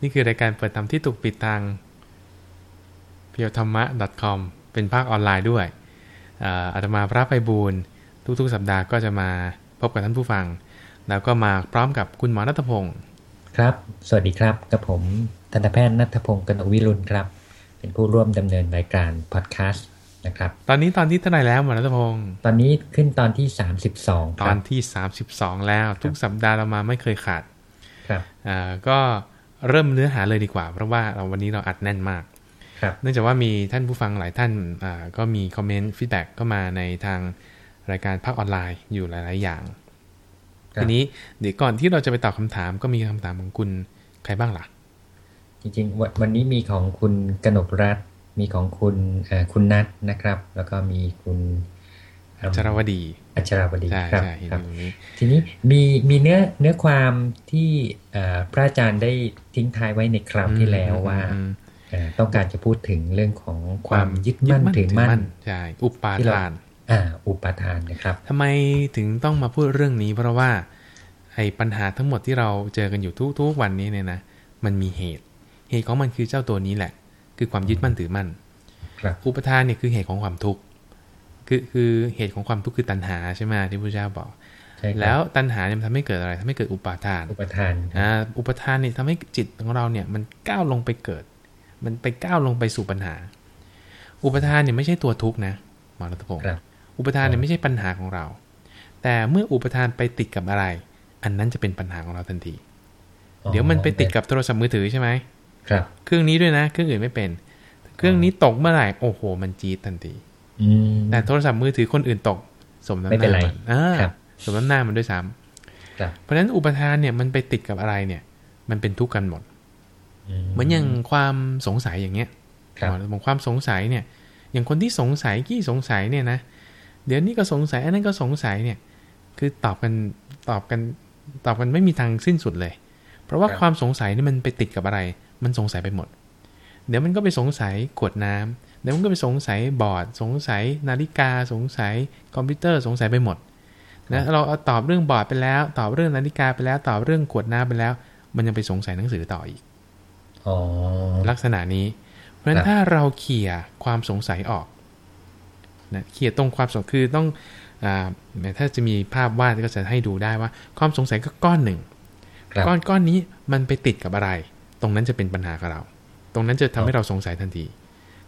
นี่คือรายการเปิดธรรมที่ถูกปิดทางเพียวธรรมะ .com เป็นภาคออนไลน์ด้วยอาตมาพระไปบูรณ์ทุกๆ สัปดาห์ก็จะมาพบกับท่านผู้ฟัง แล้วก็มาพร้อมกับคุณหมอนัทพงศ์ครับ สวัสดีครับกับผมทันตแพทย์นัทพงศ์กนกวิรุณครับ เป็นผู้ร่วมดำเนินรายการพอดแคสต์นะครับตอนนี้ตอนที่เท่าไหร่แล้วหมอนัทพงศ์ตอนนี้ขึ้นตอนที่ 32 ตอนที่ 32 แล้ว ทุกสัปดาห์เรามาไม่เคยขาดครับอ่าก็ เริ่มเนื้อหาเลยดีกว่า เพราะว่าเราวันนี้เราอัดแน่นมากเนื่องจากว่ามีท่านผู้ฟังหลายท่านอ่าก็มี comment feedback ก็มาในทางรายการพักออนไลน์อยู่หลาย ๆ อย่างทีนี้เดี๋ยวก่อนที่เราจะไปตอบคำถามก็มีคำถามของคุณใครบ้างล่ะ จริงๆ วันนี้มีของคุณกนกรัฐมีของคุณคุณนัทนะครับ แล้วก็มีคุณอัชรวดี อัชรวดีครับครับ ทีนี้มีมีเนื้อเนื้อความที่พระอาจารย์ได้ทิ้งท้ายไว้ในคราวที่แล้วว่าต้องการจะพูดถึงเรื่องของความยึดมั่นถือมั่นใช่อุปาทานอ่าอุปาทานนะครับทำไมถึงต้องมาพูดเรื่องนี้ เพราะว่าไอ้ปัญหาทั้งหมดที่เราเจอกันอยู่ทุกๆวันนี้เนี่ยนะมันมีเหตุ เหตุของมันคือเจ้าตัวนี้แหละ คือความยึดมั่นถือมั่นอุปทานเนี่ยคือเหตุของความทุกข์ คือคือเหตุของความทุกข์คือตัณหาใช่ไหมที่พระเจ้าบอกแล้วตัณหาเนี่ยมันทำให้เกิดอะไรทำให้เกิดอุปาทาน อุปทานอ่าอุปทานเนี่ยทำให้จิตของเราเนี่ยมันก้าวลงไปเกิด มันไปก้าวลงไปสู่ปัญหา อุปทานเนี่ยไม่ใช่ตัวทุกข์นะหมอรัตพงศ์อุปทานเนี่ยไม่ใช่ปัญหาของเรา แต่เมื่ออุปทานไปติดกับอะไร อันนั้นจะเป็นปัญหาของเราทันที เดี๋ยวมันไปติดกับโทรศัพท์มือถือใช่ไหมครับ เครื่องนี้ด้วยนะ เครื่องอื่นไม่เป็น เครื่องนี้ตกเมื่อไหร่โอ้โห มันจี๊ดทันที แต่โทรศัพท์มือถือคนอื่นตก สมน้ำหน้ามันอ่าสมน้ำหน้ามันด้วยซ้ำเพราะฉะนั้นอุปทานเนี่ยมันไปติดกับอะไรเนี่ย มันเป็นทุกข์กันหมดเหมือนอย่างความสงสัยอย่างเงี้ยบางความสงสัยเนี่ย อย่างคนที่สงสัยกี้สงสัยเนี่ยนะเดี๋ยวนี้ก็สงสัยอันนั้นก็สงสัยเนี่ย คือตอบกันตอบกันตอบกันไม่มีทางสิ้นสุดเลย เพราะว่าความสงสัยนี่มันไปติดกับอะไร มันสงสัยไปหมด เดี๋ยวมันก็ไปสงสัยขวดน้ำ เดี๋ยวมันก็ไปสงสัยบอร์ดสงสัยนาฬิกา สงสัยคอมพิวเตอร์สงสัยไปหมดนะเราเอาตอบเรื่องบอร์ดไปแล้ว ตอบเรื่องนาฬิกาไปแล้ว ตอบเรื่องขวดน้ำไปแล้ว มันยังไปสงสัยหนังสือต่ออีกลักษณะนี้ เพราะฉะนั้นถ้าเราเขี่ยความสงสัยออกนะเขียนตรงความสงคือต้องอ่าถ้าจะมีภาพวาดก็จะให้ดูได้ว่า ความสงสัยก็ก้อนหนึ่งก้อนก้อนนี้มันไปติดกับอะไร ตรงนั้นจะเป็นปัญหากับเรา ตรงนั้นจะทำให้เราสงสัยทันที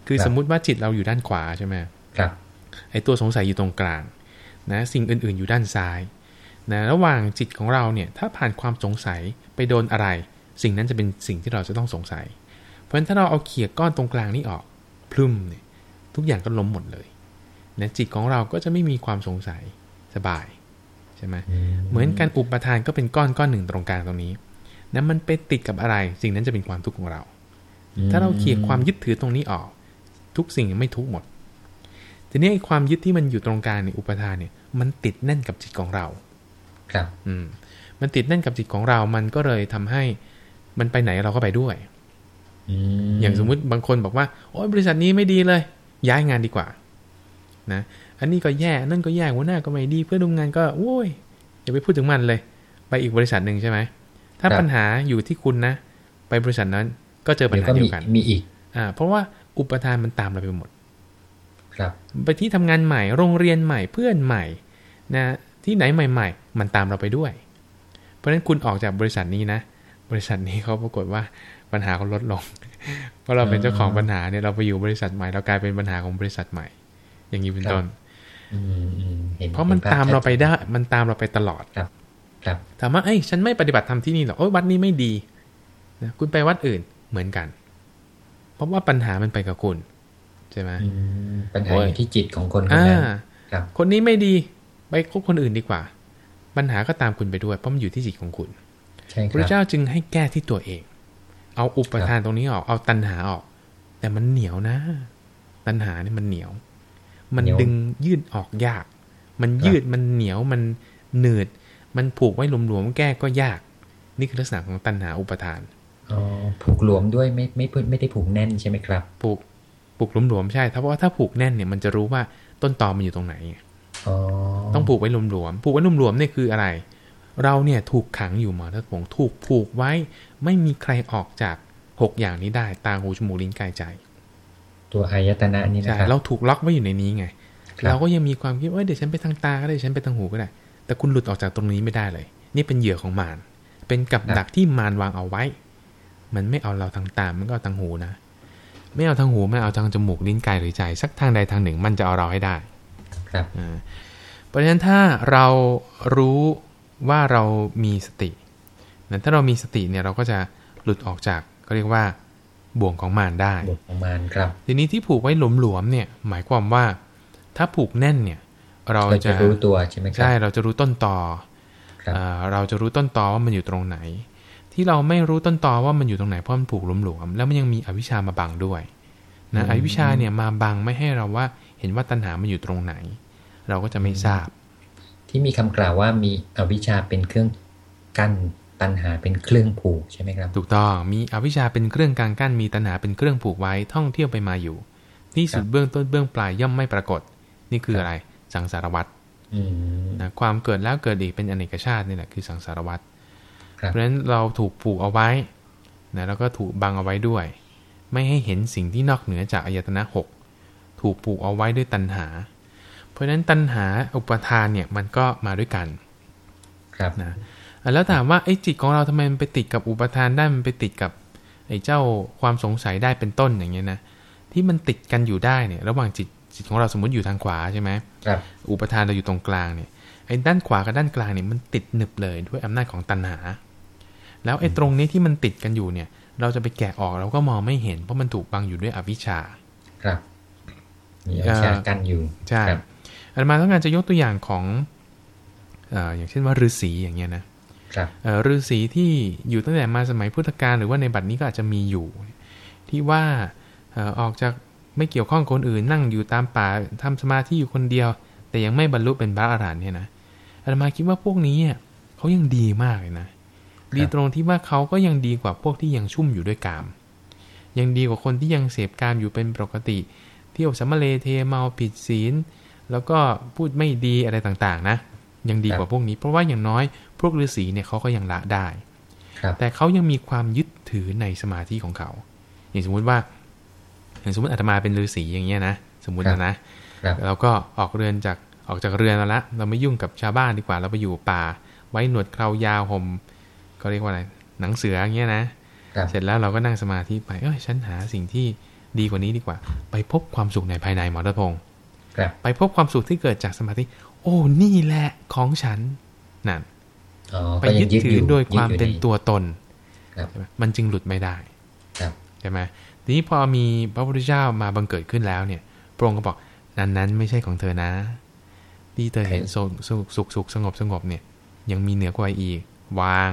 คือสมมุติว่าจิตเราอยู่ด้านขวาใช่ไหมครับไอ้ตัวสงสัยอยู่ตรงกลางนะสิ่งอื่นๆอยู่ด้านซ้ายนะระหว่างจิตของเราเนี่ยถ้าผ่านความสงสัยไปโดนอะไร สิ่งนั้นจะเป็นสิ่งที่เราจะต้องสงสัย เพราะฉะนั้นถ้าเราเอาเขี่ยก้อนตรงกลางนี้ออกพลุ่มเนี่ยทุกอย่างก็ล้มหมดเลยนะจิตของเราก็จะไม่มีความสงสัยสบายใช่ไหมเหมือนการอุปทานก็เป็นก้อนก้อนหนึ่งตรงกลางตรงนี้นะมันไปติดกับอะไร สิ่งนั้นจะเป็นความทุกข์ของเรา ถ้าเราเขี่ยความยึดถือตรงนี้ออก ทุกสิ่งไม่ทุกหมด ทีนี้ความยึดที่มันอยู่ตรงกลางในอุปทานเนี่ยมันติดแน่นกับจิตของเรา ครับ อืม มันติดแน่นกับจิตของเรา มันก็เลยทำให้มันไปไหนเราก็ไปด้วยอย่างสมมุติบางคนบอกว่า โอ้ยบริษัทนี้ไม่ดีเลย ย้ายงานดีกว่า นะ อันนี้ก็แย่นั่นก็แย่หัวหน้าก็ไม่ดี เพื่อนร่วมงานก็โอ้ยอย่าไปพูดถึงมันเลย ไปอีกบริษัทหนึ่งใช่ไหมถ้าปัญหาอยู่ที่คุณนะ ไปบริษัทนั้นก็เจอปัญหาเดียวกันมีอีก อ่า เพราะว่า อุปทานมันตามเราไปหมด ครับไปที่ทำงานใหม่โรงเรียนใหม่เพื่อนใหม่นะที่ไหนใหม่ ๆ มันตามเราไปด้วย เพราะฉะนั้นคุณออกจากบริษัทนี้นะ บริษัทนี้เขาปรากฏว่าปัญหาเขาลดลงเพราะเราเป็นเจ้าของปัญหาเนี่ยเราไปอยู่บริษัทใหม่เรากลายเป็นปัญหาของบริษัทใหม่ อย่างนี้เป็นต้นเพราะมันตามเราไปได้ มันตามเราไปตลอดครับ ครับถามว่าเอ้ยฉันไม่ปฏิบัติธรรมที่นี่หรอกโอ้ยวัดนี้ไม่ดีนะคุณไปวัดอื่นเหมือนกัน เพราะว่าปัญหามันไปกับคุณใช่ไหมปัญหาอยู่ที่จิตของคนคนนั้นครับคนนี้ไม่ดีไปคบคนอื่นดีกว่า ปัญหาก็ตามคุณไปด้วยเพราะมันอยู่ที่จิตของคุณพระเจ้าจึงให้แก้ที่ตัวเอง เอาอุปทานตรงนี้ออกเอาตัณหาออก แต่มันเหนียวนะ ตัณหานี่มันเหนียว มันดึงยืดออกยาก มันยืดมันเหนียวมันเหนืด มันผูกไว้หลวมๆแก้ก็ยาก นี่คือลักษณะของตัณหาอุปทานอ๋อ ผูกหลวมด้วยไม่ไม่ไม่ได้ผูกแน่นใช่ไหมครับ ผูกผูกหลวมๆใช่เพราะว่าถ้าผูกแน่นเนี่ยมันจะรู้ว่าต้นตอมันอยู่ตรงไหนอ๋อต้องผูกไว้หลวมๆผูกไว้หลวมๆนี่คืออะไร เราเนี่ยถูกขังอยู่หมอทัศพงถูกผูกไว้ไม่มีใครออกจากหกอย่างนี้ได้ตาหูจมูกลิ้นกายใจ ตัวอายตนะนี่นะครับเราถูกล็อกไว้อยู่ในนี้ไง เราก็ยังมีความคิดว่าเดี๋ยวฉันไปทางตาก็ได้ฉันไปทางหูก็ได้ แต่คุณหลุดออกจากตรงนี้ไม่ได้เลย นี่เป็นเหยื่อของมารเป็นกับดักที่มารวางเอาไว้ มันไม่เอาเราทางตา มันก็เอาทางหูนะ ไม่เอาทางหูไม่เอาทางจมูกลิ้นกายหรือใจ สักทางใดทางหนึ่ง มันจะเอาเราให้ได้ ครับเพราะฉะนั้นถ้าเรารู้ว่าเรามีสตินะถ้าเรามีสติเนี่ยเราก็จะหลุดออกจากก็เรียกว่าบ่วงของมารได้บ่วงของมารครับ ทีนี้ที่ผูกไว้หลวมๆเนี่ย หมายความว่า ถ้าผูกแน่นเนี่ย เราจะรู้ตัวใช่ไหมครับใช่เราจะรู้ต้นตอเราจะรู้ต้นตอว่ามันอยู่ตรงไหน ที่เราไม่รู้ต้นตอว่ามันอยู่ตรงไหนเพราะมันผูกหลวมๆแล้วมันยังมีอวิชามาบังด้วยนะอวิชาเนี่ยมาบังไม่ให้เราว่าเห็นว่าตัณหามันอยู่ตรงไหน เราก็จะไม่ทราบ ที่มีคำกล่าวว่ามีอวิชชาเป็นเครื่องกั้นตัณหาเป็นเครื่องผูกใช่ไหมครับ ถูกต้องมีอวิชชาเป็นเครื่องกลางกั้นมีตัณหาเป็นเครื่องผูกไว้ท่องเที่ยวไปมาอยู่ที่สุดเบื้องต้นเบื้องปลายย่อมไม่ปรากฏ นี่คืออะไรสังสารวัตรนะความเกิดแล้วเกิดอีกเป็นอเนกชาตินี่แหละคือสังสารวัตร เพราะฉะนั้นเราถูกผูกเอาไว้นะแล้วก็ถูกบังเอาไว้ด้วย ไม่ให้เห็นสิ่งที่นอกเหนือจากอายตนะหกถูกผูกเอาไว้ด้วยตัณหา เพราะฉะนั้นตัณหาอุปทานเนี่ยมันก็มาด้วยกัน ครับนะแล้วถามว่าไอ้จิตของเราทำไมมันไปติดกับอุปทานได้มันไปติดกับไอ้เจ้าความสงสัยได้เป็นต้นอย่างเงี้ยนะที่มันติดกันอยู่ได้เนี่ย ระหว่างจิตจิตของเราสมมติอยู่ทางขวาใช่ไหมครับอุปทานเราอยู่ตรงกลางเนี่ยไอ้ด้านขวากับด้านกลางเนี่ยมันติดหนึบเลยด้วยอำนาจของตัณหา แล้วไอ้ตรงนี้ที่มันติดกันอยู่เนี่ย เราจะไปแกะออกเราก็มองไม่เห็นเพราะมันถูกบังอยู่ด้วยอวิชชา ครับมีอวิชชากันอยู่ใช่อาตมาต้องการจะยกตัวอย่างของอย่างเช่นว่าฤาษีอย่างเงี้ยนะฤาษีที่อยู่ตั้งแต่มาสมัยพุทธกาลหรือว่าในบัดนี้ก็อาจจะมีอยู่ ที่ว่าออกจากไม่เกี่ยวข้องคนอื่นนั่งอยู่ตามป่าทำสมาธิอยู่คนเดียว แต่ยังไม่บรรลุเป็นพระอรหันต์เนี่ยนะอาตมาคิดว่าพวกนี้เขายังดีมากเลยนะ ดีตรงที่ว่าเขาก็ยังดีกว่าพวกที่ยังชุ่มอยู่ด้วยกาม ยังดีกว่าคนที่ยังเสพกามอยู่เป็นปกติ เที่ยวสัมเลเทเมาผิดศีล แล้วก็พูดไม่ดีอะไรต่างๆ นะ ยังดีกว่าพวกนี้ เพราะว่าอย่างน้อยพวกฤาษีเนี่ยเขาก็ยังละได้ แต่เขายังมีความยึดถือในสมาธิของเขา อย่างสมมุติว่า อย่างสมมติอาตมาเป็นฤาษีอย่างเงี้ยนะ สมมุตินะเราก็ออกเรือนจากออกจากเรือนแล้วละ เราไม่ยุ่งกับชาวบ้านดีกว่า เราไปอยู่ป่า ไว้หนวดเครายาวห่ม ก็เรียกว่าอะไรหนังเสืออย่างเงี้ยนะเสร็จแล้วเราก็นั่งสมาธิไปเอ้ยฉันหาสิ่งที่ดีกว่านี้ดีกว่า ไปพบความสุขในภายในหมอรัตพงศ์ไปพบความสุขที่เกิดจากสมาธิ โอ้นี่แหละของฉันนั่นไปยึดถือโดยความเป็นตัวตนมันจึงหลุดไม่ได้ใช่ไหมทีนี้พอมีพระพุทธเจ้ามาบังเกิดขึ้นแล้วเนี่ยพระองค์ก็บอกนั้นนั้นไม่ใช่ของเธอนะ ที่เธอเห็นสุขสุขสุขสงบสงบเนี่ย ยังมีเหนือกว่าอีกวาง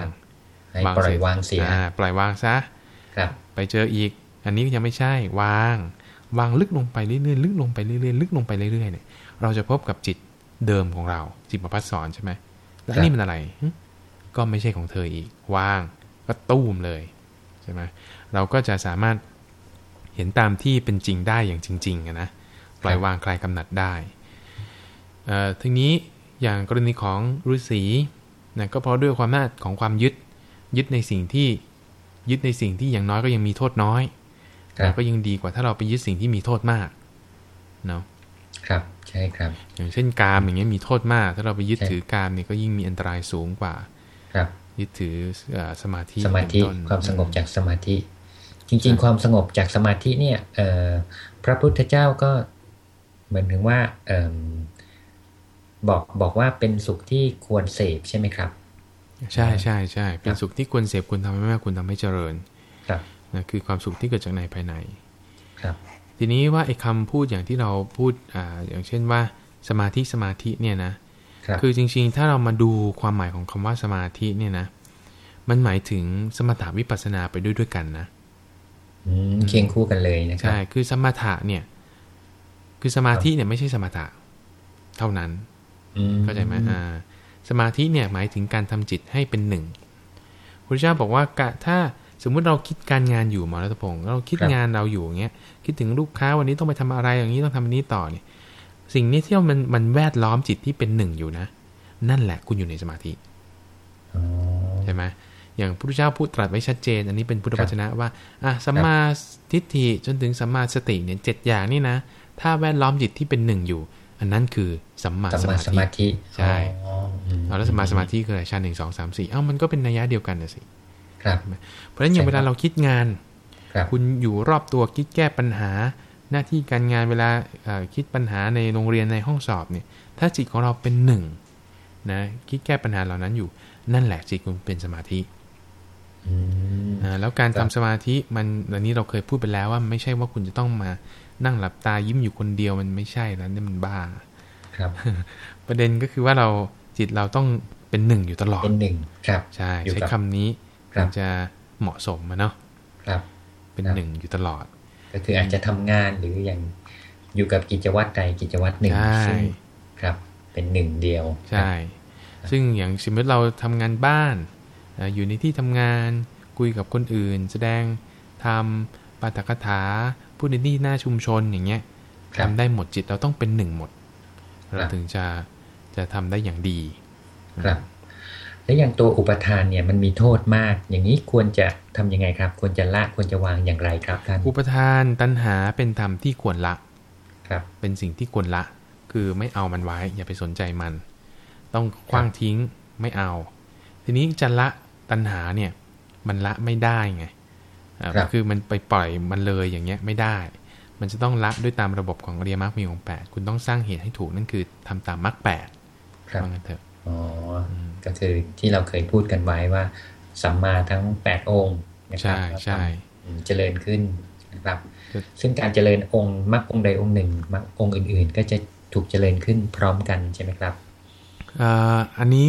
ปล่อยวางเสียปล่อยวางซะไปเจออีก อันนี้ยังไม่ใช่วาง วางลึกลงไปเรื่อยๆลึกลงไปเรื่อยๆลึกลงไปเรื่อยๆเนี่ย เราจะพบกับจิตเดิมของเราจิตประพัสสอนใช่ไหมแล้วนี่มันอะไร ก็ไม่ใช่ของเธออีกว่างก็ตู้มเลยใช่ไหมเราก็จะสามารถเห็นตามที่เป็นจริงได้อย่างจริงๆนะปล่อยวางคลายกำหนัดได้ทีนี้อย่างกรณีของฤาษีนะก็เพราะด้วยความน่าของความยึด ยึดในสิ่งที่ยึดในสิ่งที่อย่างน้อยก็ยังมีโทษน้อยแต่ก็ยังดีกว่าถ้าเราไปยึดสิ่งที่มีโทษมากเนาะครับใช่ครับ อย่างเช่นกามอย่างเงี้ยมีโทษมาก ถ้าเราไปยึดถือกามเนี่ยก็ยิ่งมีอันตรายสูงกว่า ครับ ยึดถือสมาธิสมาธิความสงบจากสมาธิ จริง ๆ ความสงบจากสมาธิเนี่ยพระพุทธเจ้าก็เหมือนถึงว่าบอกบอกว่าเป็นสุขที่ควรเสพใช่ไหมครับ ใช่ใช่ใช่เป็นสุขที่ควรเสพควรทำให้มากควรทำให้เจริญครับนะคือความสุขที่เกิดจากในภายใน ครับ ทีนี้ว่าไอ้คาพูดอย่างที่เราพูดอ่าอย่างเช่นว่าสมาธิสมาธิเนี่ยนะคือจริงๆ ถ้าเรามาดูความหมายของคำว่าสมาธิเนี่ยนะ มันหมายถึงสมถาวิปัสนาไปด้วยด้วยกันนะเคียงคู่กันเลยนะครับใช่คือสมถะเนี่ย คือสมาธิเนี่ยไม่ใช่สมถะเท่านั้น เข้าใจไหมอ่า สมาธิเนี่ยหมายถึงการทำจิตให้เป็นหนึ่งพระเจ้าบอกว่าถ้าสมมุติเราคิดการงานอยู่หมอรัตพงศ์เราคิดงานเราอยู่อย่างเงี้ยคิดถึงลูกค้าวันนี้ต้องไปทำอะไรอย่างนี้ต้องทำอันนี้ต่อเนี่ยสิ่งนี้ที่มันมันแวดล้อมจิตที่เป็นหนึ่งอยู่นะ นั่นแหละคุณอยู่ในสมาธิใช่ไหมอย่างพระพุทธเจ้าพูดตรัสไว้ชัดเจน อันนี้เป็นพุทธวจนะว่าอะสัมมาทิฏฐิจนถึงสัมมาสติเนี่ยเจ็ดอย่างนี่นะ ถ้าแวดล้อมจิตที่เป็นหนึ่งอยู่ อันนั้นคือสัมมาสมาธิใช่เอาแล้วสัมมาสมาธิคืออะไรชั้นหนึ่งสองสามสี่เอ้ามันก็เป็นนัยยะเดียวกันนะสิครับเพราะฉะนั้นอย่างเวลาเราคิดงานคุณอยู่รอบตัวคิดแก้ปัญหา หน้าที่การงานเวลาคิดปัญหาในโรงเรียนในห้องสอบเนี่ย ถ้าจิตของเราเป็นหนึ่งนะคิดแก้ปัญหาเหล่านั้นอยู่ นั่นแหละจิตคุณเป็นสมาธิแล้วการทำสมาธิมันอันนี้เราเคยพูดไปแล้วว่าไม่ใช่ว่าคุณจะต้องมา นั่งหลับตายิ้มอยู่คนเดียวมันไม่ใช่แล้วนี่มันบ้า ครับ ประเด็นก็คือว่าเราจิตเราต้องเป็นหนึ่งอยู่ตลอดเป็นหนึ่งครับ ใช่ใช้คำนี้มันจะเหมาะสมมาเนาะครับ เป็นหนึ่งอยู่ตลอด ก็คืออาจจะทำงานหรืออย่างอยู่กับกิจวัตรใดกิจวัตรหนึ่งซึ่งครับ เป็นหนึ่งเดียว ใช่ ซึ่งอย่างสมมติเราทำงานบ้านอยู่ในที่ทำงานคุยกับคนอื่น แสดงทำปาฐกถา พูดในที่หน้าชุมชนอย่างเงี้ยทำได้หมดจิตเราต้องเป็นหนึ่งหมด เราถึงจะจะทำได้อย่างดีครับแล้วอย่างตัวอุปทานเนี่ยมันมีโทษมาก อย่างนี้ควรจะทํำยังไงครับ ควรจะละควรจะวางอย่างไรครับท่านอุปทานตัณหาเป็นธรรมที่ควรละครับ เป็นสิ่งที่ควรละ คือไม่เอามันไว้ อย่าไปสนใจมัน ต้องคว้างทิ้งไม่เอา ทีนี้จะละตัณหาเนี่ย มันละไม่ได้ไง คือมันไปปล่อยมันเลยอย่างเงี้ยไม่ได้ มันจะต้องละด้วยตามระบบของอริยมรรคมีองค์แปดคุณต้องสร้างเหตุให้ถูกนั่นคือทำตามมรรคแปดครับงั้นเถอะอ๋อก็คือที่เราเคยพูดกันไว้ว่าสัมมาทั้งแปดองค์นะครับใช่ใช่เจริญขึ้นนะครับ ซึ่งการเจริญองค์มรรคองค์ใดองค์หนึ่งมรรคองค์อื่น ๆ ก็จะถูกเจริญขึ้นพร้อมกันใช่ไหมครับอันนี้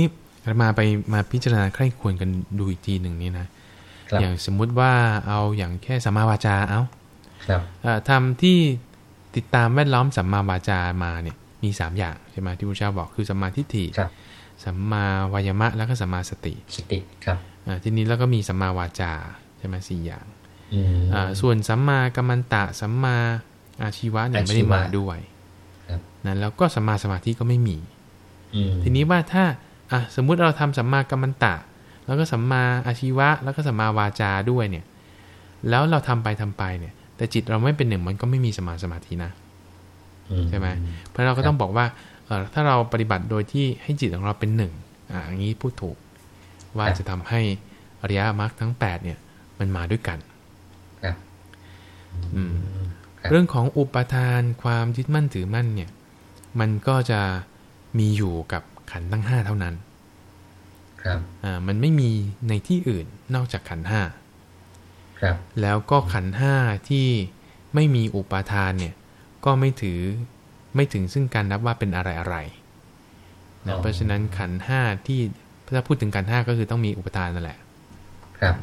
มาไปมาพิจารณาใคร่ควรกันดูอีกทีหนึ่งนี้นะ อย่างสมมุติว่าเอาอย่างแค่สัมมาวาจาเอาทำที่ติดตามแวดล้อมสัมมาวาจามาเนี่ยมีสามอย่างใช่ไหมที่พระเจ้าบอกคือสัมมาทิฏฐิสัมมาวายมะแล้วก็สัมมาสติสติครับทีนี้แล้วก็มีสัมมาวาจาใช่ไหมสี่อย่างส่วนสัมมากัมมันตะสัมมาอาชีวะเนี่ยไม่ได้มาด้วยนั้นแล้วก็สัมมาสมาธิก็ไม่มี ทีนี้ว่าถ้าอะสมมุติเราทำสัมมากัมมันตะ แล้วก็สัมมาอาชีวะ แล้วก็สัมมาวาจาด้วยเนี่ย แล้วเราทำไปทำไปเนี่ย แต่จิตเราไม่เป็นหนึ่งมันก็ไม่มีสมาสมาธินะใช่ไหมเพราะเราก็ต้องบอกว่าเออถ้าเราปฏิบัติโดยที่ให้จิตของเราเป็นหนึ่งอ่าอย่างนี้พูดถูก ว่าจะทำให้อริยมรรคทั้งแปดเนี่ย มันมาด้วยกันอืมเรื่องของอุปทานความยึดมั่นถือมั่นเนี่ย มันก็จะมีอยู่กับขันธ์ทั้งห้าเท่านั้น ครับอ่ามันไม่มีในที่อื่นนอกจากขันห้าครับ แล้วก็ขันห้าที่ไม่มีอุปาทานเนี่ย ก็ไม่ถือไม่ถึงซึ่งการนับว่าเป็นอะไรอะไรนะเพราะฉะนั้นขันห้าที่ถ้าพูดถึงขันห้าก็คือต้องมีอุปทานนั่นแหละ ครับ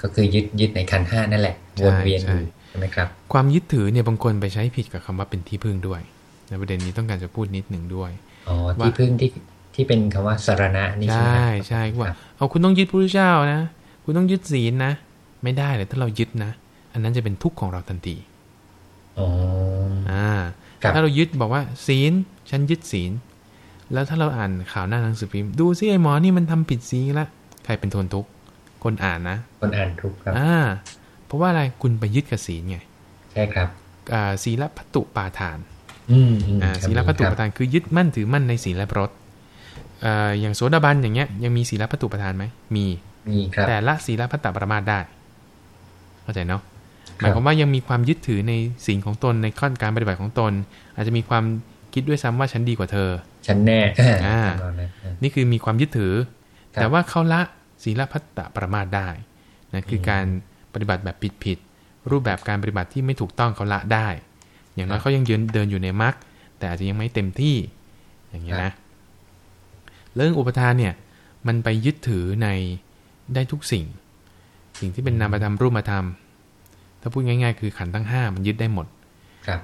ก็คือยึดยึดในขันห้านั่นแหละวนเวียนใช่ไหมครับ ความยึดถือเนี่ยบางคนไปใช้ผิดกับคำว่าเป็นที่พึ่งด้วยในประเด็นนี้ต้องการจะพูดนิดหนึ่งด้วยอ๋อที่พึ่งที่ ที่เป็นคำว่าสารณะนี่ใช่ใช่ว่าเอาคุณต้องยึดพระเจ้านะ คุณต้องยึดศีลนะ ไม่ได้เลยถ้าเรายึดนะ อันนั้นจะเป็นทุกข์ของเราทันทีอ๋ออ่าถ้าเรายึดบอกว่า ศีลฉันยึดศีล แล้วถ้าเราอ่านข่าวหน้าหนังสือพิมพ์ดูซิไอ้หมอนี่มันทำผิดศีลละใครเป็นทนทุกข์คนอ่านนะ คนอ่านทุกข์ครับอ่าเพราะว่าอะไรคุณไปยึดกับศีลไงใช่ครับอ่าศีลพัตุปาทาน อืมอ่าศีลพัตุปาทานคือยึดมั่นถือมั่นในศีลและพรต อย่างโสดาบันอย่างเงี้ยยังมีศีลพัตุประทานไหมมีมีครับแต่ละศีลพัตตปรมาได้ เข้าใจเนาะหมายความว่ายังมีความยึดถือในสิ่งของตนในข้อการปฏิบัติของตน อาจจะมีความคิดด้วยซ้ำว่าฉันดีกว่าเธอ ฉันแน่อ่านี่คือมีความยึดถือ แต่ว่าเขาละศีลพัตตปรมาได้นะคือการปฏิบัติแบบผิดๆรูปแบบการปฏิบัติที่ไม่ถูกต้องเขาละได้ อย่างน้อยเขายังยืนเดินอยู่ในมรรคแต่อาจจะยังไม่เต็มที่ อย่างเงี้ยนะ เรื่องอุปทานเนี่ยมันไปยึดถือในได้ทุกสิ่ง สิ่งที่เป็นนามธรรมรูปธรรม ถ้าพูดง่าย ๆ คือขันธ์ทั้งห้ามันยึดได้หมด ครับ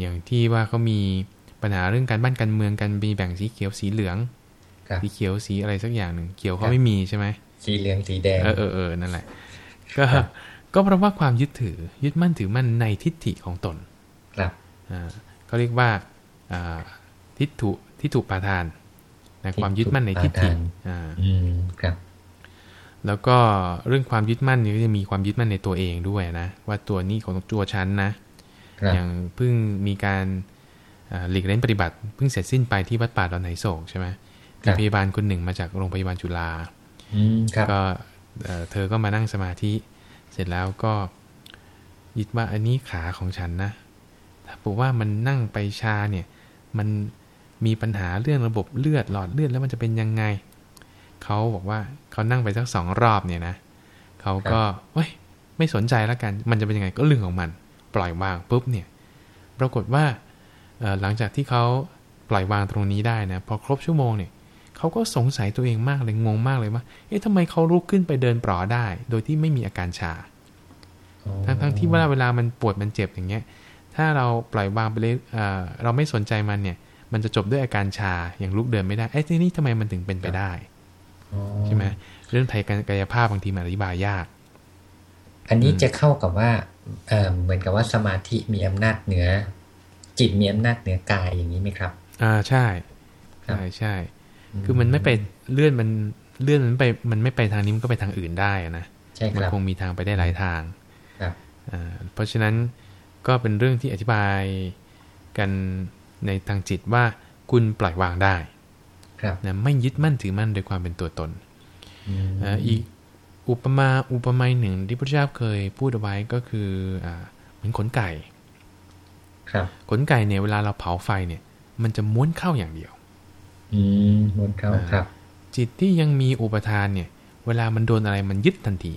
อย่างที่ว่าเขามีปัญหาเรื่องการบ้านการเมืองกันมีแบ่งสีเขียวสีเหลืองสีเขียวสีอะไรสักอย่างหนึ่งเขียวเขาไม่มีใช่ไหมสีเหลืองสีแดงเออเออเออนั่นแหละ ก็ก็เพราะว่าความยึดถือยึดมั่นถือมั่นในทิฏฐิของตน ครับอ่าเขาเรียกว่าอ่าทิฏฐุทิฏฐุปาทาน นะความยึดมั่นในทิฏฐิอ่าครับ แล้วก็เรื่องความยึดมั่นนี่ก็จะมีความยึดมั่นในตัวเองด้วยนะ ว่าตัวนี้ของตัวฉันนะอย่างเพิ่งมีการหลีกเล่นปฏิบัติเพิ่งเสร็จสิ้นไปที่วัดป่าดอนไหนโศกใช่ไหมมีพยาบาลคนหนึ่งมาจากโรงพยาบาลจุฬาก็เธอก็มานั่งสมาธิ เสร็จแล้วก็ยึดว่าอันนี้ขาของฉันนะ ถ้าบอกว่ามันนั่งไปชาเนี่ย มัน มีปัญหาเรื่องระบบเลือดหลอดเลือดแล้วมันจะเป็นยังไง เขาบอกว่าเขานั่งไปสักสองรอบเนี่ยนะเขาก็เฮ้ยไม่สนใจแล้วกัน มันจะเป็นยังไงก็เรื่องของมัน ปล่อยวางปุ๊บเนี่ย ปรากฏว่าหลังจากที่เขาปล่อยวางตรงนี้ได้นะพอครบชั่วโมงเนี่ยเขาก็สงสัยตัวเองมากเลยงงมากเลยว่า เอ๊ะทำไมเขาลุกขึ้นไปเดินปลอได้ โดยที่ไม่มีอาการชา ทั้งทั้งที่เวลาเวลามันปวดมันเจ็บอย่างเงี้ย ถ้าเราปล่อยวางไปเลยเราไม่สนใจมันเนี่ย มันจะจบด้วยอาการชาอย่างลุกเดินไม่ได้เอ๊ะที่นี่ทำไมมันถึงเป็นไปได้ใช่ไหมเรื่องไทยกายภาพบางทีมันอธิบายยาก อันนี้จะเข้ากับว่าเหมือนกับว่าสมาธิมีอำนาจเหนือ จิตมีอำนาจเหนือกายอย่างนี้ไหมครับ อ่าใช่ใช่ใช่ คือมันไม่ไปเลื่อนมันเลื่อนมันไปมันไม่ไปทางนี้มันก็ไปทางอื่นได้นะใช่ครับมันคงมีทางไปได้หลายทางครับเพราะฉะนั้นก็เป็นเรื่องที่อธิบายกัน ในทางจิตว่าคุณปล่อยวางได้นะไม่ยึดมั่นถือมั่นโดยความเป็นตัวตนอีกอุปมาอุปไมยหนึ่งที่พระเจ้าเคยพูดเอาไว้ก็คืออเหมือนขนไก่ครับขนไก่เนี่ยเวลาเราเผาไฟเนี่ย มันจะม้วนเข้าอย่างเดียว อืมบนเขาครับ จิตที่ยังมีอุปทานเนี่ย เวลามันโดนอะไรมันยึดทันที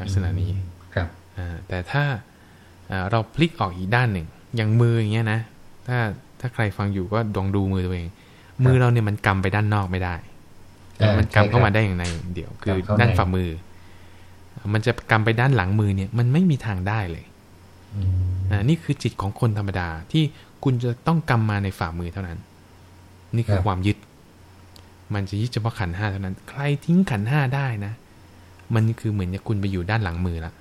ลักษณะนี้ครับอ่าแต่ถ้าเราพลิกออกอีกด้านหนึ่ง อย่างมืออย่างเงี้ยนะ ถ้าถ้าใครฟังอยู่ก็ดองดูมือตัวเอง มือเราเนี่ยมันกำไปด้านนอกไม่ได้มันกำเข้ามาได้อย่างในเดียว คือด้านฝ่ามือ มันจะกำไปด้านหลังมือเนี่ย มันไม่มีทางได้เลยอ่านี่คือจิตของคนธรรมดาที่คุณจะต้องกำมาในฝ่ามือเท่านั้น นี่คือความยึด มันจะยึดเฉพาะขันห้าเท่านั้น ใครทิ้งขันห้าได้นะ มันคือเหมือนกับคุณไปอยู่ด้านหลังมือละ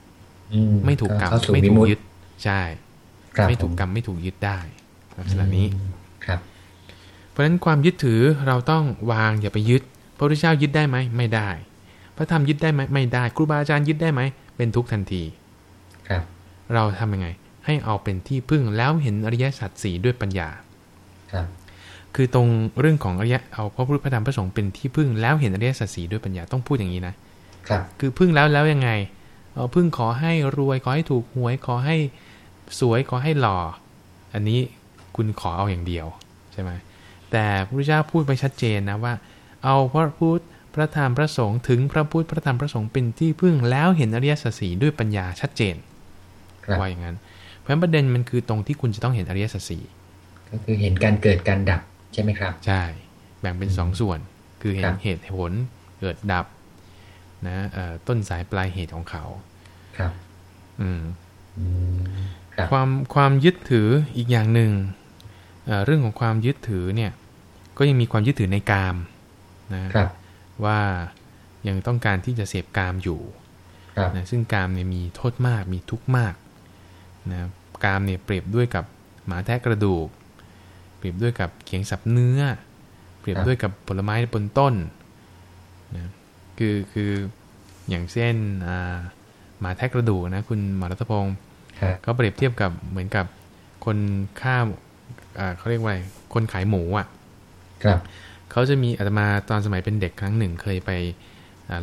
ไม่ถูกกรรมไม่ถูกยึด ใช่ ไม่ถูกกรรมไม่ถูกยึดได้ ลักษณะนี้ครับ เพราะฉะนั้นความยึดถือเราต้องวางอย่าไปยึด พระพุทธเจ้ายึดได้ไหมไม่ได้ พระธรรมยึดได้ไหมไม่ได้ ครูบาอาจารย์ยึดได้ไหมเป็นทุกทันที ครับ เราทำยังไง ให้เอาเป็นที่พึ่งแล้วเห็นอริยสัจสี่ด้วยปัญญา ครับ คือตรงเรื่องของอริยะเอาพระพุทธพระธรรมพระสงฆ์เป็นที่พึ่งแล้วเห็นอริยสัจสีด้วยปัญญาต้องพูดอย่างนี้นะครับ คือพึ่งแล้วแล้วยังไงเอาพึ่งขอให้รวยขอให้ถูกหวยขอให้สวยขอให้หล่อ อันนี้ คุณขอเอาอย่างเดียวใช่ไหมแต่พระพุทธเจ้าพูดไปชัดเจนนะว่า เอาพระพุทธพระธรรมพระสงฆ์ถึงพระพุทธพระธรรมพระสงฆ์เป็นที่พึ่งแล้วเห็นอริยสัจสีด้วยปัญญาชัดเจนว่าอย่างนั้น เพราะประเด็นมันคือตรงที่คุณจะต้องเห็นอริยสัจสีก็คือเห็นการเกิดการดับใช่ไหมครับ ใช่ แบ่งเป็นสองส่วน คือเห็นเหตุผลเกิดดับนะต้นสายปลายเหตุของเขาครับ อืมความความยึดถืออีกอย่างหนึ่ง เรื่องของความยึดถือเนี่ย ก็ยังมีความยึดถือในกามนะว่ายังต้องการที่จะเสพกามอยู่นะซึ่งกามเนี่ยมีโทษมากมีทุกข์มากนะกามเนี่ยเปรียบด้วยกับหมาแทะกระดูกปรียบด้วยกับเขียงสับเนื้อ เปรียบด้วยกับผลไม้บนต้นนะคือคืออย่างเช่นหมาแทะกระดูกนะคุณหมอรัตพงศ์เขาเปรียบเทียบกับเหมือนกับคนข้าม เขาเรียกว่าคนขายหมูอะ ครับเขาจะมีอาตมาตอนสมัยเป็นเด็กครั้งหนึ่งเคยไป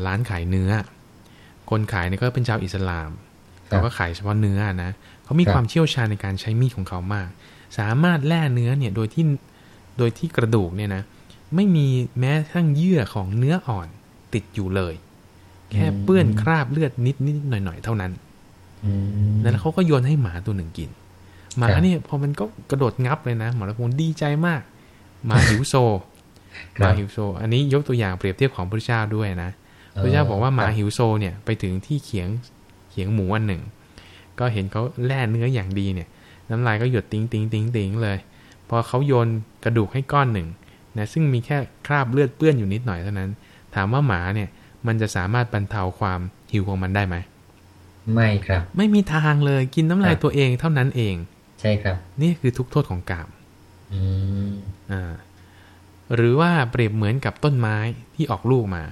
ร้านขายเนื้อ คนขายเนี่ยก็เป็นชาวอิสลามเขาก็ขายเฉพาะเนื้อนะเขามีความเชี่ยวชาญในการใช้มีดของเขามาก สามารถแล่เนื้อเนี่ยโดยที่โดยที่กระดูกเนี่ยนะไม่มีแม้ทั้งเยื่อของเนื้ออ่อนติดอยู่เลย แค่เปื้อนคราบเลือดนิดนิดหน่อยหน่อยเท่านั้นแล้วเขาก็โยนให้หมาตัวหนึ่งกิน หมาเนี่ยพอมันก็กระโดดงับเลยนะหมอละพงดีใจมากหมาหิวโซหมาหิวโซ อันนี้ยกตัวอย่างเปรียบเทียบของพระเจ้าด้วยนะพระเจ้าบอกว่าหมาหิวโซเนี่ยไปถึงที่เขียงเขียงหมูอันหนึ่ง ก็เห็นเขาแล่เนื้ออย่างดีเนี่ย น้ำลายก็หยดติ้งติ้งติ้งติ้งเลย พอเขาโยนกระดูกให้ก้อนหนึ่งนะซึ่งมีแค่คราบเลือดเปื้อนอยู่นิดหน่อยเท่านั้น ถามว่าหมาเนี่ยมันจะสามารถบรรเทาความหิวของมันได้ไหมไม่ครับ ไม่มีทางเลยกินน้ำลายตัวเองเท่านั้นเอง ใช่ครับ นี่คือทุกข์โทษของกามอืมอ่าหรือว่าเปรียบเหมือนกับต้นไม้ที่ออกลูกมา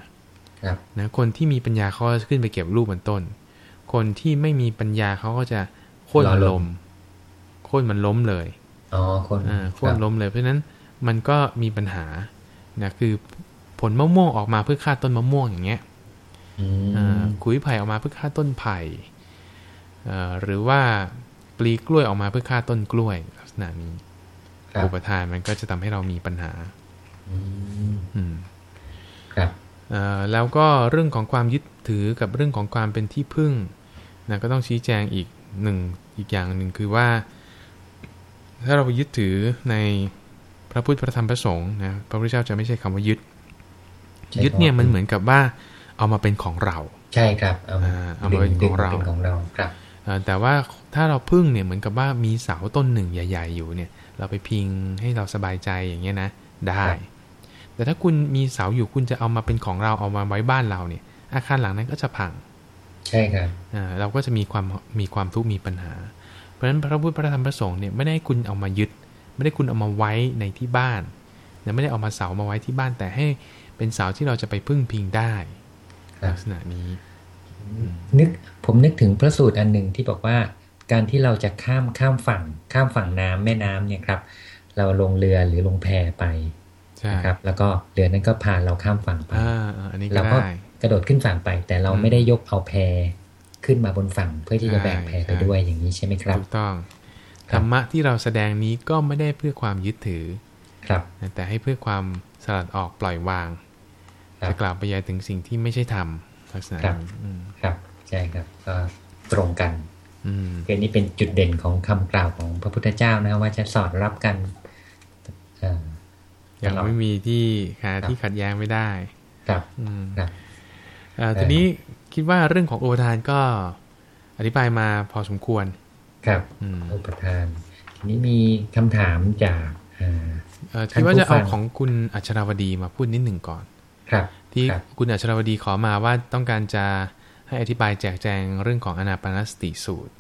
นะคนที่มีปัญญาเขาจะขึ้นไปเก็บลูกบนต้น คนที่ไม่มีปัญญาเขาก็จะโค่นมันล้มโค่นมันล้มเลยอ๋อโค่นอ่าโค่นล้มเลยเพราะฉะนั้นมันก็มีปัญหานะคือผลมะม่วงออกมาเพื่อฆ่าต้นมะม่วงอย่างเงี้ยขุยไผ่ออกมาเพื่อฆ่าต้นไผ่หรือว่า ปลีกล้วยออกมาเพื่อฆ่าต้นกล้วยลักษณะนี้อุปทานมันก็จะทำให้เรามีปัญหาอืมครับแล้วก็เรื่องของความยึดถือกับเรื่องของความเป็นที่พึ่งนะก็ต้องชี้แจงอีกหนึ่งอีกอย่างหนึ่งคือว่า ถ้าเราไปยึดถือในพระพุทธพระธรรมพระสงฆ์นะพระพุทธเจ้าจะไม่ใช่คำว่ายึด ยึดเนี่ยมันเหมือนกับว่าเอามาเป็นของเรา ใช่ครับ เอาเอามาเป็นของเราของเราครับ แต่ว่าถ้าเราพึ่งเนี่ยเหมือนกับว่ามีเสาต้นหนึ่งใหญ่ ๆ อยู่เนี่ย เราไปพิงให้เราสบายใจอย่างเงี้ยนะได้ แต่ถ้าคุณมีเสาอยู่คุณจะเอามาเป็นของเราเอามาไว้บ้านเราเนี่ย อาคารหลังนั้นก็จะพัง ใช่ครับอ่าเราก็จะมีความมีความทุกข์มีปัญหา เพราะฉะนั้นพระพุทธพระธรรมพระสงฆ์เนี่ยไม่ได้คุณเอามายึด ไม่ได้คุณเอามาไว้ในที่บ้านไม่ได้เอามาเสามาไว้ที่บ้านแต่ให้เป็นเสาที่เราจะไปพึ่งพิงได้ ลักษณะนี้ นึกผมนึกถึงพระสูตรอันหนึ่งที่บอกว่าการที่เราจะข้ามข้ามฝั่ง ข้ามฝั่งน้ำแม่น้ำเนี่ยครับ เราลงเรือหรือลงแพไปนะครับ แล้วก็เรือนั้นก็พาเราข้ามฝั่งไปเราก็กระโดดขึ้นฝั่งไป แต่เราไม่ได้ยกเอาแพขึ้นมาบนฝั่ง เพื่อที่จะแบกแพไปด้วยอย่างนี้ใช่ไหมครับถูกต้องธรรมะที่เราแสดงนี้ก็ไม่ได้เพื่อความยึดถือ ครับ แต่ให้เพื่อความสลัดออกปล่อยวางจะกล่าวไปยังถึงสิ่งที่ไม่ใช่ธรรม ลักษณะครับครับ ใช่ครับ ก็ตรงกันคือนี้เป็นจุดเด่นของคำกล่าวของพระพุทธเจ้านะว่าจะสอดรับกันอย่างไม่มีที่หาที่ขัดแย้งไม่ได้ ครับครับทีนี้คิดว่าเรื่องของอุปทานก็อธิบายมาพอสมควร ครับอุปาทานทีนี้มีคำถามจากคิดว่าจะเอาของคุณอัชราวดีมาพูดนิดหนึ่งก่อน ครับที่คุณอัชราวดีขอมาว่าต้องการจะให้อธิบายแจกแจงเรื่องของอานาปานสติสูตร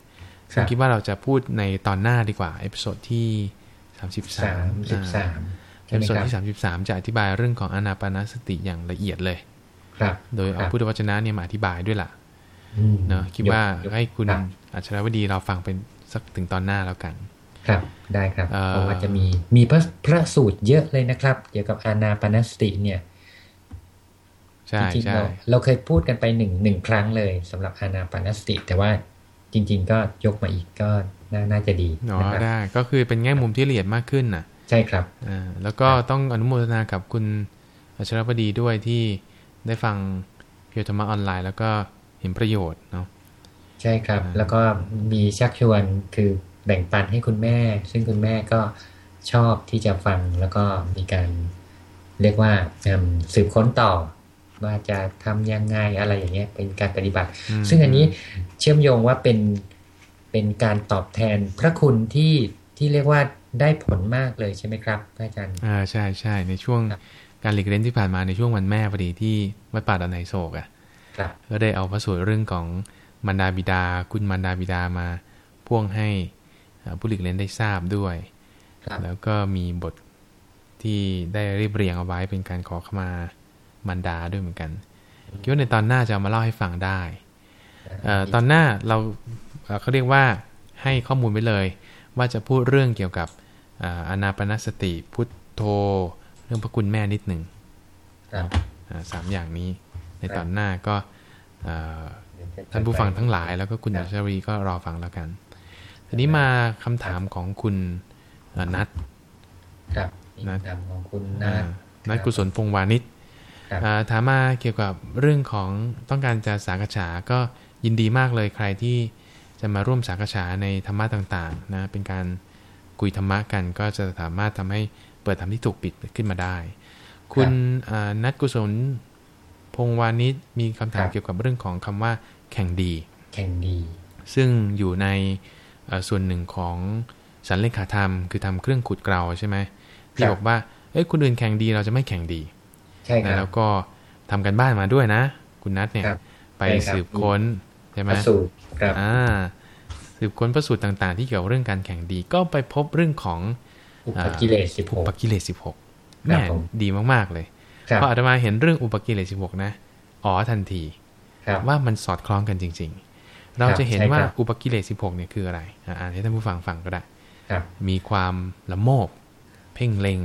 ซึ่งคิดว่าเราจะพูดในตอนหน้าดีกว่า episode ที่สามสิบสาม episode ที่สามสิบสามจะอธิบายเรื่องของอานาปานสติอย่างละเอียดเลย ครับ โดยเอาพุทธวจนะเนี่ยมาอธิบายด้วยล่ะเนาะคิดว่าให้คุณอัชรวดีเราฟังเป็นสักถึงตอนหน้าแล้วกัน ครับได้ครับเพราะว่าจะมีมีพระพระสูตรเยอะเลยนะครับ เกี่ยวกับอานาปานสติเนี่ย ใช่ใช่เราเคยพูดกันไปหนึ่งหนึ่งครั้งเลยสำหรับอานาปานสติ แต่ว่าจริง ๆ ก็ยกมาอีกก็น่าจะดีอ๋อได้ก็คือเป็นแง่มุมที่ละเอียดมากขึ้นน่ะใช่ครับอ่าแล้วก็ต้องอนุโมทนากับคุณอัชรพดีด้วยที่ได้ฟังเพียวธรรมะออนไลน์ แล้วก็เห็นประโยชน์เนาะใช่ครับ แล้วก็มีชักชวนคือแบ่งปันให้คุณแม่ ซึ่งคุณแม่ก็ชอบที่จะฟังแล้วก็มีการเรียกว่าสืบค้นต่อ ว่าจะทำยังไงอะไรอย่างเงี้ยเป็นการปฏิบัติ ซึ่งอันนี้เชื่อมโยงว่าเป็นเป็นการตอบแทนพระคุณที่ที่เรียกว่าได้ผลมากเลยใช่ไหมครับอาจารย์อ่าใช่ใช่ในช่วงการหลีกเล่นที่ผ่านมาในช่วงวันแม่พอดีที่วัดป่าดอนไหนโศกอะก็ได้เอาพระสูตรเรื่องของมารดาบิดา คุณมารดาบิดามาพ่วงให้ผู้หลีกเล่นได้ทราบด้วย แล้วก็มีบทที่ได้เรียบเรียงเอาไว้เป็นการขอขมา มันดาด้วยเหมือนกันคิดว่าในตอนหน้าจะมาเล่าให้ฟังได้ตอนหน้าเราเขาเรียกว่าให้ข้อมูลไปเลย ว่าจะพูดเรื่องเกี่ยวกับอนาปนสติพุทโธ เรื่องพระคุณแม่นิดหนึ่งสามอย่างนี้ในตอนหน้าก็ท่านผู้ฟังทั้งหลาย แล้วก็คุณอัชรีก็รอฟังแล้วกัน ทีนี้มาคำถามของคุณนัทนัทของคุณนัทนัทกุศลพงวานิช ถามมาเกี่ยวกับเรื่องของต้องการจะสากฉาก็ยินดีมากเลยใครที่จะมาร่วมสากฉาในธรรมะต่างๆนะเป็นการคุยธรรมะกันก็จะสามารถทำให้เปิดธรรมที่ถูกปิดขึ้นมาได้ คุณนัทกุศลพงวานิชมีคำถามเกี่ยวกับเรื่องของคำว่าแข่งดี แข่งดี ซึ่งอยู่ในส่วนหนึ่งของสันเลขาธรรม คือทำเครื่องขุดเกลาใช่ไหมที่บอกว่าเอ้ยคนอื่นแข่งดีเราจะไม่แข่งดี ช่ครับแล้วก็ทำกันบ้านมาด้วยนะ คุณนัทเนี่ย ไปสืบค้นใช่ไหมสูตรครับอ่าสืบค้นประสูตรต่าง ๆ ที่เกี่ยวเรื่องการแข่งดี ก็ไปพบเรื่องของอุปกิเลสสิบหกอุปกิเลสสิบหกแม่ดีมากๆเลยพออาตมาเห็นเรื่องอุปกิเลสสิบหกนะอ๋อทันทีว่ามันสอดคล้องกันจริง ๆ เราจะเห็นว่าอุปกิเลสสิบหกเนี่ยคืออะไรอ่านให้ท่านผู้ฟังฟังก็ได้มีความละโมบ เพ่งเล็ง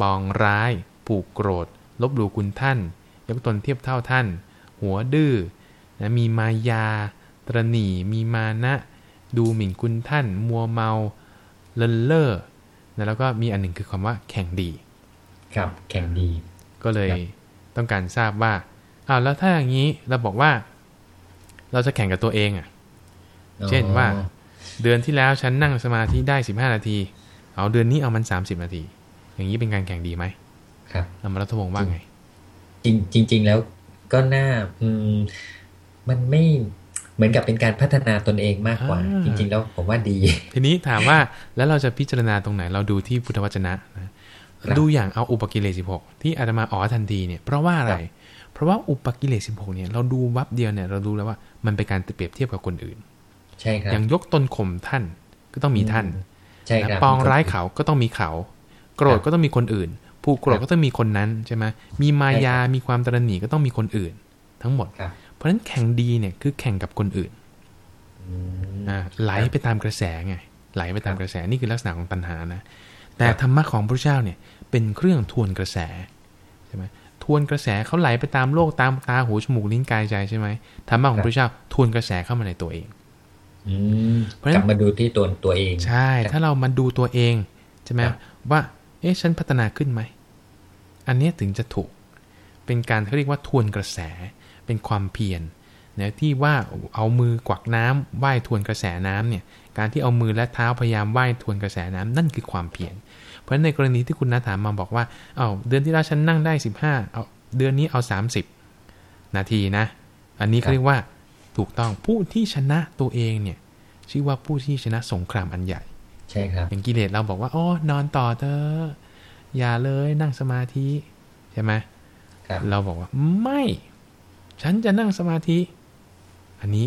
ปองร้าย ผูกโกรธ ลบหลู่คุณท่าน ยกตนเทียบเท่าท่าน หัวดื้อนะมีมายา ตรณีมีมานะ ดูหมิ่นคุณท่าน มัวเมาเลินเล่อนะแล้วก็มีอันหนึ่งคือคำว่าแข่งดี ครับ แข่งดี ก็เลยต้องการทราบว่าอ้าวแล้วถ้าอย่างนี้เราบอกว่า เราจะแข่งกับตัวเองอะ เช่นว่า เดือนที่แล้วฉันนั่งสมาธิได้สิบห้านาที เอาเดือนนี้เอามันสามสิบนาที อย่างนี้เป็นการแข่งดีไหม ครับธรรมรัตวงว่าไง จริงจริงแล้วก็น่าอืมมันไม่เหมือนกับเป็นการพัฒนาตนเองมากกว่า จริง ๆ แล้วผมว่าดี ทีนี้ถามว่าแล้วเราจะพิจารณาตรงไหน เราดูที่พุทธวจนะนะดูอย่างเอาอุปกิเลสสิบหกที่อาตมาอ๋อทันทีเนี่ยเพราะว่าอะไร เพราะว่าอุปกิเลสสิบหกเนี่ยเราดูวับเดียวเนี่ยเราดูแล้วว่ามันเป็นการเปรียบเทียบกับคนอื่น ใช่ครับอย่างยกตนข่มท่านก็ต้องมีท่านใช่ครับปองร้ายเขาก็ต้องมีเขา โกรธก็ต้องมีคนอื่น ผู้โกรธก็ต้องมีคนนั้นใช่ไหมมีมายา มีความตระหนี่ก็ต้องมีคนอื่น ทั้งหมด เพราะฉะนั้นแข่งดีเนี่ยคือแข่งกับคนอื่นอ่าไหลไปตามกระแสไงไหลไปตามกระแสนี่คือลักษณะของตัณหานะ แต่ธรรมะของพระเจ้าเนี่ยเป็นเครื่องทวนกระแสใช่ไหมทวนกระแสเขาไหลไปตามโลกตามตาหูจมูกลิ้นกายใจใช่ไหมธรรมะของพระเจ้าทวนกระแสเข้ามาในตัวเองเพราะฉะนั้นมาดูที่ตัวตัวเอง ใช่ ถ้าเรามาดูตัวเองใช่ไหมว่า เอ๊ะฉันพัฒนาขึ้นไหม อันนี้ถึงจะถูก เป็นการเขาเรียกว่าทวนกระแส เป็นความเพียรนะที่ว่าเอามือกวักน้ำไหว้ทวนกระแสน้ำเนี่ย การที่เอามือและเท้าพยายามไหว้ทวนกระแสน้ำนั่นคือความเพียร เพราะฉะนั้นในกรณีที่คุณนัถามมาบอกว่า เอา้าเดือนที่แล้วฉันนั่งได้สิบห้าเอาเดือนนี้เอาสามสิบนาทีนะ อันนี้เขาเรียกว่าถูกต้องผู้ที่ชนะตัวเองเนี่ยชื่อว่าผู้ที่ชนะสงครามอันใหญ่ ใช่ครับอย่างกิเลสเราบอกว่าโอ้นอนต่อเธออย่าเลยนั่งสมาธิใช่ไหมเราบอกว่าไม่ ฉันจะนั่งสมาธิ อันนี้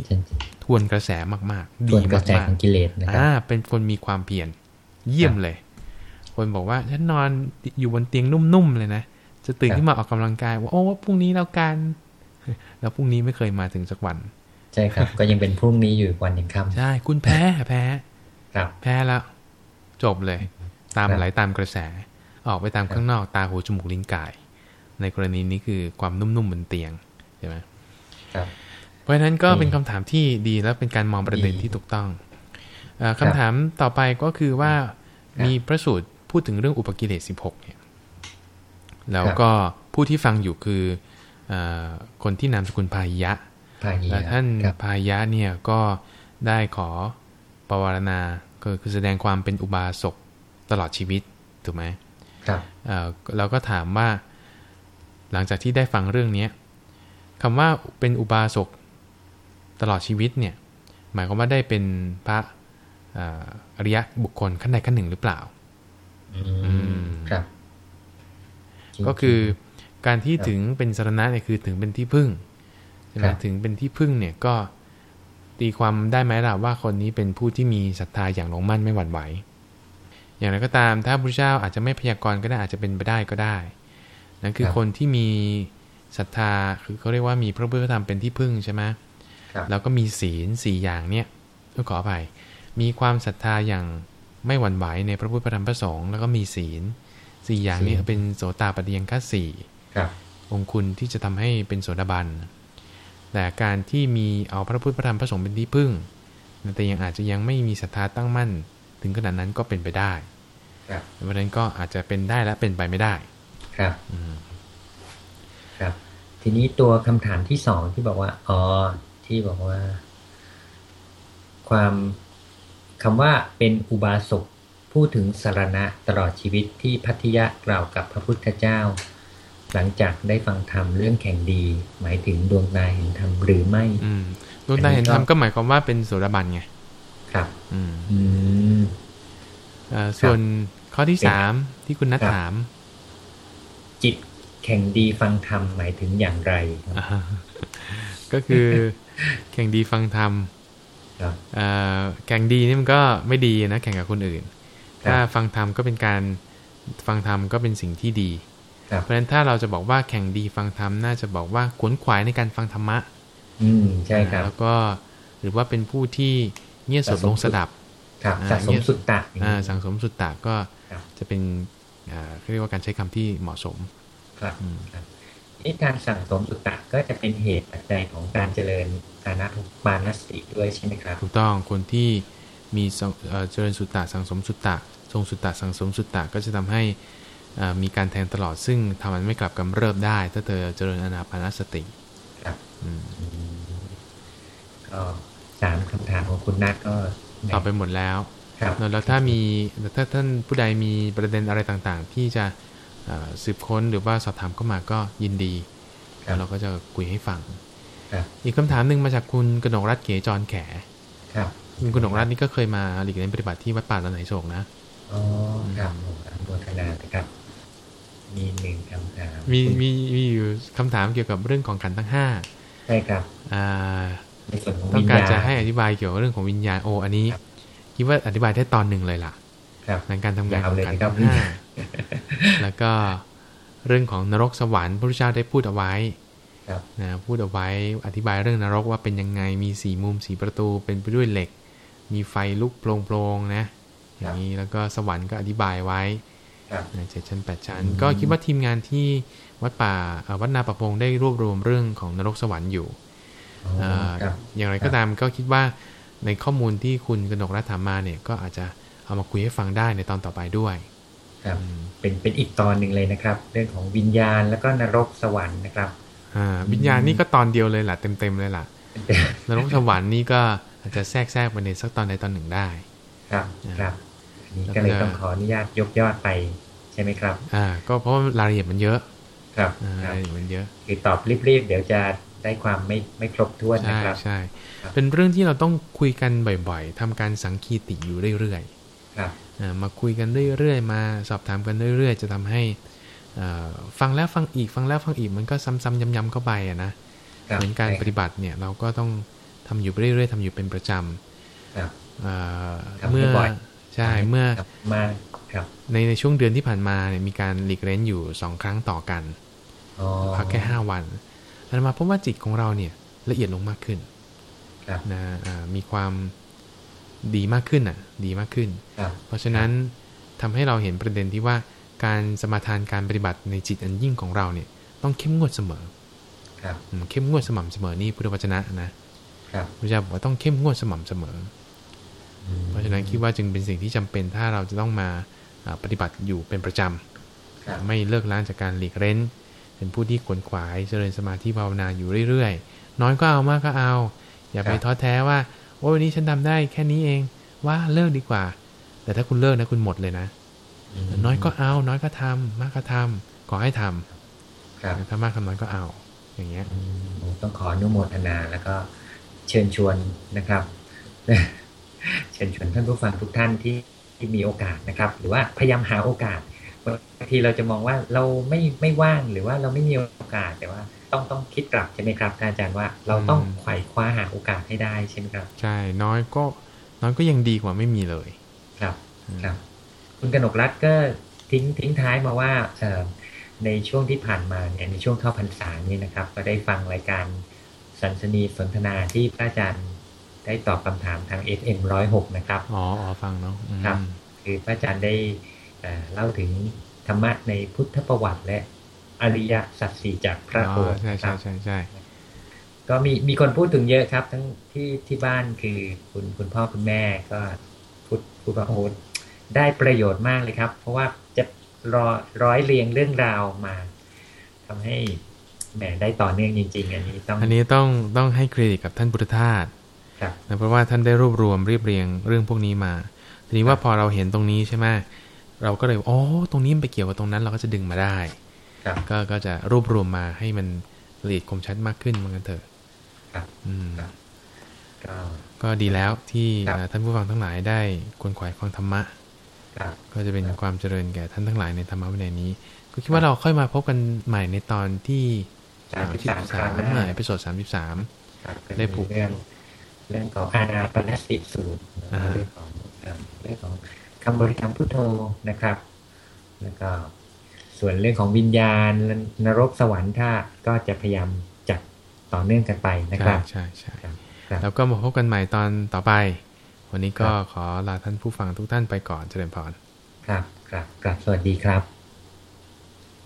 ทวนกระแสมากๆ ดีมากๆกิเลสนะครับอ่าเป็นคนมีความเพียรเยี่ยมเลย คนบอกว่าฉันนอนอยู่บนเตียงนุ่มๆเลยนะจะตื่นขึ้นมาออกกำลังกาย ว่าโอ้ว่าพรุ่งนี้แล้วกันแล้วพรุ่งนี้ไม่เคยมาถึงสักวัน ใช่ครับ ก็ยังเป็นพรุ่งนี้อยู่วันหนึ่งค่ำใช่ คุณแพ้แพ้ครับแพ้แล้ว จบเลย ตามไหลตามกระแส ออกไปตามข้างนอกตาหูจมูกลิ้นกาย ในกรณีนี้คือความนุ่มๆบนเตียงใช่ไหมครับเพราะฉะนั้นก็เป็นคำถามที่ดีแล้วเป็นการมองประเด็นที่ถูกต้องอคำถามต่อไปก็คือว่ามีพระสูตรพูดถึงเรื่องอุปกิเลสสิบหกเนี่ยแล้วก็ผู้ที่ฟังอยู่คืออคนที่นามสกุลพายะและท่านพายะเนี่ยก็ได้ขอปวารณา ก็คือแสดงความเป็นอุบาสกตลอดชีวิตถูกไหมครับเราก็ถามว่าหลังจากที่ได้ฟังเรื่องนี้คำว่าเป็นอุบาสกตลอดชีวิตเนี่ยหมายความว่าได้เป็นพระอริยะบุคคลขั้นใดขั้นหนึ่งหรือเปล่าครับ ก็คือการที่ถึงเป็นสารณะเนี่ยคือถึงเป็นที่พึ่งใช่ไหมถึงเป็นที่พึ่งเนี่ยก็ ตีความได้ไหมล่ะว่าคนนี้เป็นผู้ที่มีศรัทธาอย่างลงมั่นไม่หวั่นไหว อย่างไรก็ตามถ้าพระเจ้าอาจจะไม่พยากรณ์ก็ได้อาจจะเป็นไปได้ก็ได้ นั่นคือคนที่มีศรัทธาคือเขาเรียกว่ามีพระพุทธธรรมเป็นที่พึ่งใช่ไหมแล้วก็มีศีลสี่อย่างเนี่ยต้องขอไปมีความศรัทธาอย่างไม่หวั่นไหวในพระพุทธธรรมพระสงฆ์แล้วก็มีศีลสี่อย่างนี้เป็นโสตาปฏิยังคัสี่องคุณที่จะทำให้เป็นโสดาบัน แต่การที่มีเอาพระพุทธธรรมพระสงฆ์เป็นที่พึ่ง แต่ยังอาจจะยังไม่มีศรัทธาตั้งมั่น ถึงขนาดนั้นก็เป็นไปได้เพราะฉะนั้นก็อาจจะเป็นได้และเป็นไปไม่ได้ ครับครับ ทีนี้ตัวคำถามที่สองที่บอกว่าอ๋อที่บอกว่า ความคำว่าเป็นอุบาสกพูดถึงสารณะตลอดชีวิตที่พัทยะกล่าวกับพระพุทธเจ้า หลังจากได้ฟังธรรมเรื่องแข่งดี หมายถึงดวงตาเห็นธรรมหรือไม่ดวงตาเห็นธรรมก็หมายความว่าเป็นโสดาบันไง ครับ อืมส่วนข้อที่สามที่คุณนัทถาม จิตแข่งดีฟังธรรมหมายถึงอย่างไร ก็คือแข่งดีฟังธรรมแข่งดีนี่มันก็ไม่ดีนะแข่งกับคนอื่น ถ้าฟังธรรมก็เป็นการฟังธรรมก็เป็นสิ่งที่ดี เพราะฉะนั้นถ้าเราจะบอกว่าแข่งดีฟังธรรมน่าจะบอกว่าขวนขวายในการฟังธรรมะ อืมใช่ครับ แล้วก็หรือว่าเป็นผู้ที่เงียบสดลงสดับสะสมสุดตะสังสมสุดตะก็จะเป็นเรียกว่าการใช้คำที่เหมาะสม ครับนี่การสั่งสมสุตตะก็จะเป็นเหตุปัจจัยของการเจริญอานาทุปานสติด้วยใช่ไหมครับ ถูกต้องคนที่มีเจริญสุตตะสังสมสุตตะทรงสุตตะสังสมสุตตะก็จะทำให้ มีการแทงตลอดซึ่งทำมันไม่กลับกำเริบได้ ถ้าเธอเจริญอนาปานสติครับก็สามคำถามของคุณนัทก็ตอบไปหมดแล้วแล้วถ้ามีถ้าท่านผู้ใดมีประเด็นอะไรต่างๆ ที่จะสืบค้นหรือว่าสอบถามเข้ามาก็ยินดีแล้วเราก็จะคุยให้ฟังอีกคำถามหนึ่งมาจากคุณกนกรัตเก๋จรแขคุณกนกรัตนี่ก็เคยมาหลีกเล่นปฏิบัติที่วัดป่าละไหนโศกนะอ๋อครับโมทนานะครับ มีหนึ่งคำถามมีมีมีอยู่คำถามเกี่ยวกับเรื่องของขันทั้งห้าใช่ครับอ่าต้องการจะให้อธิบายเกี่ยวกับเรื่องของวิญญาณโอ อันนี้ คิดว่าอธิบายได้ตอนหนึ่งเลยล่ะในการทำงานของขันธ์ห้าแล้วก็เรื่องของนรกสวรรค์พระพุทธเจ้าได้พูดเอาไว้นะพูดเอาไว้อธิบายเรื่องนรกว่าเป็นยังไงมีสี่มุมสี่ประตูเป็นไปด้วยเหล็ก มีไฟลุกโปร่งๆนะ อย่างนี้แล้วก็สวรรค์ก็อธิบายไว้ เจ็ดชั้นแปดชั้น ก็คิดว่าทีมงานที่วัดป่าวัดนาประพงได้รวบรวมเรื่องของนรกสวรรค์อยู่อย่างไรก็ตามก็คิดว่าในข้อมูลที่คุณกนกรัฐามาเนี่ย ก็อาจจะเอามาคุยให้ฟังได้ในตอนต่อไปด้วยครับเป็นเป็นอีกตอนหนึ่งเลยนะครับ เรื่องของวิญญาณแล้วก็นรกสวรรค์นะครับอ่าวิญญาณนี่ก็ตอนเดียวเลยแหละเต็มเต็มเลยล่ะ นรกสวรรค์นี่ก็อาจจะแทรกแทรกไปในสักตอนใดตอนหนึ่งได้ ครับครับ นี้ก็เลยต้องขออนุญาตยกยอดไปใช่ไหมครับ อ่า ก็เพราะรายละเอียดมันเยอะ ครับรายละเอียดมันเยอะคือตอบรีบๆเดี๋ยวจะได้ความไม่ไม่ครบถ้วนนะครับใช่เป็นเรื่องที่เราต้องคุยกันบ่อยๆทำการสังคีติอยู่เรื่อยๆมาคุยกันเรื่อยๆ มาสอบถามกันเรื่อยๆ จะทำให้ฟังแล้วฟังอีกฟังแล้วฟังอีกมันก็ซ้ำๆย้ำๆเข้าไปอะนะเหมือนการปฏิบัติเนี่ยเราก็ต้องทำอยู่เรื่อยๆทำอยู่เป็นประจำเมื่อ ใช่เมื่อมาในในช่วงเดือนที่ผ่านมาเนี่ยมีการหลีกเล่นอยู่สองครั้งต่อกันพักแค่ห้าวันแล้วมาพบว่าจิตของเราเนี่ยละเอียดลงมากขึ้นนะมีความดีมากขึ้นอะ ดีมากขึ้น เพราะฉะนั้นทำให้เราเห็นประเด็นที่ว่าการสมาทานการปฏิบัติในจิตอันยิ่งของเราเนี่ยต้องเข้มงวดเสมอเข้มงวดสม่ำเสมอนี่พุทธวจนะนะพระเจ้าบอกว่าต้องเข้มงวดสม่ำเสมอ เพราะฉะนั้นคิดว่าจึงเป็นสิ่งที่จำเป็นถ้าเราจะต้องมาปฏิบัติอยู่เป็นประจำไม่เลิกล้างจากการหลีกเล้น เป็นผู้ที่ขวนขวายเจริญสมาธิภาวนาอยู่เรื่อยๆ น้อยก็เอามากก็เอา อย่าไปท้อแท้ว่าโอ้วันนี้ฉันทาได้แค่นี้เองว่าเลิกดีกว่า แต่ถ้าคุณเลิกนะคุณหมดเลยนะ น้อยก็เอา น้อยก็ทำมากก็ทำขอให้ทำถ้ามากทำน้อยก็เอา อย่างเงี้ย ต้องขออนุโมทนาแล้วก็เชิญชวนนะครับ เชิญชวนท่านผู้ฟังทุกท่านที่ที่มีโอกาสนะครับ หรือว่าพยายามหาโอกาสบางทีเราจะมองว่าเราไม่ไม่ว่างหรือว่าเราไม่มีโอกาสแต่ว่าต้องต้องคิดกลับใช่ไหมครับอาจารย์ว่าเราต้องไขว่คว้าหาโอกาสให้ได้ใช่ไหมครับ ใช่น้อยก็น้อยก็ยังดีกว่าไม่มีเลย ครับครับ คุณกนกรัตก็ทิ้งทิ้งท้ายมาว่าในช่วงที่ผ่านมาเนี่ยในช่วงเข้าพรรษานี่นะครับ ก็ได้ฟังรายการสันสนีสนทนาที่พระอาจารย์ ได้ตอบคำถามทาง FM ร้อยหกนะครับ อ๋อฟังเนาะครับคือพระอาจารย์ได้เล่าถึงธรรมะในพุทธประวัติและอริยสัจสี่จากพระโอษฐ์ใช่ใช่ใช่ใช่ก็มีมีคนพูดถึงเยอะครับ ทั้งที่ที่บ้านคือคุณคุณพ่อคุณแม่ก็พูดพูดว่าโอ้ได้ประโยชน์มากเลยครับ เพราะว่าจะรอร้อยเรียงเรื่องราวมาทำให้แหมได้ต่อเนื่องจริง ๆ อันนี้ต้อง อันนี้ต้องต้องให้เครดิตกับท่านพุทธทาส นะเพราะว่าท่านได้รวบรวมเรียบเรียงเรื่องพวกนี้มา ทีนี้ว่าพอเราเห็นตรงนี้ใช่ไหมเราก็เลยอ๋อตรงนี้มันไปเกี่ยวกับตรงนั้นเราก็จะดึงมาได้ก็ก็จะรวบรวมมาให้มันละเอียดคมชัดมากขึ้นเหมือนกันเถอะอืมก็ดีแล้วที่ท่านผู้ฟังทั้งหลายได้ควรขวายฟังธรรมะก็จะเป็นความเจริญแก่ท่านทั้งหลายในธรรมะวินัยนี้ ก็คิดว่าเราค่อยมาพบกันใหม่ในตอนที่สามสิบสามเมื่อเปโซดสามสิบสามได้ผูกเรื่อง เรื่องของอาณาปณสติสูตรเรื่องของเรื่องของคำบริกรรมพุทโธนะครับ แล้วก็ส่วนเรื่องของวิญญาณนรกสวรรค์ถ้าก็จะพยายามจัดต่อเนื่องกันไปนะครับใช่ใช่แล้วก็มาพบกันใหม่ตอนต่อไป วันนี้ก็ขอลาท่านผู้ฟังทุกท่านไปก่อนเจริญพรครับครับครับสวัสดีครับ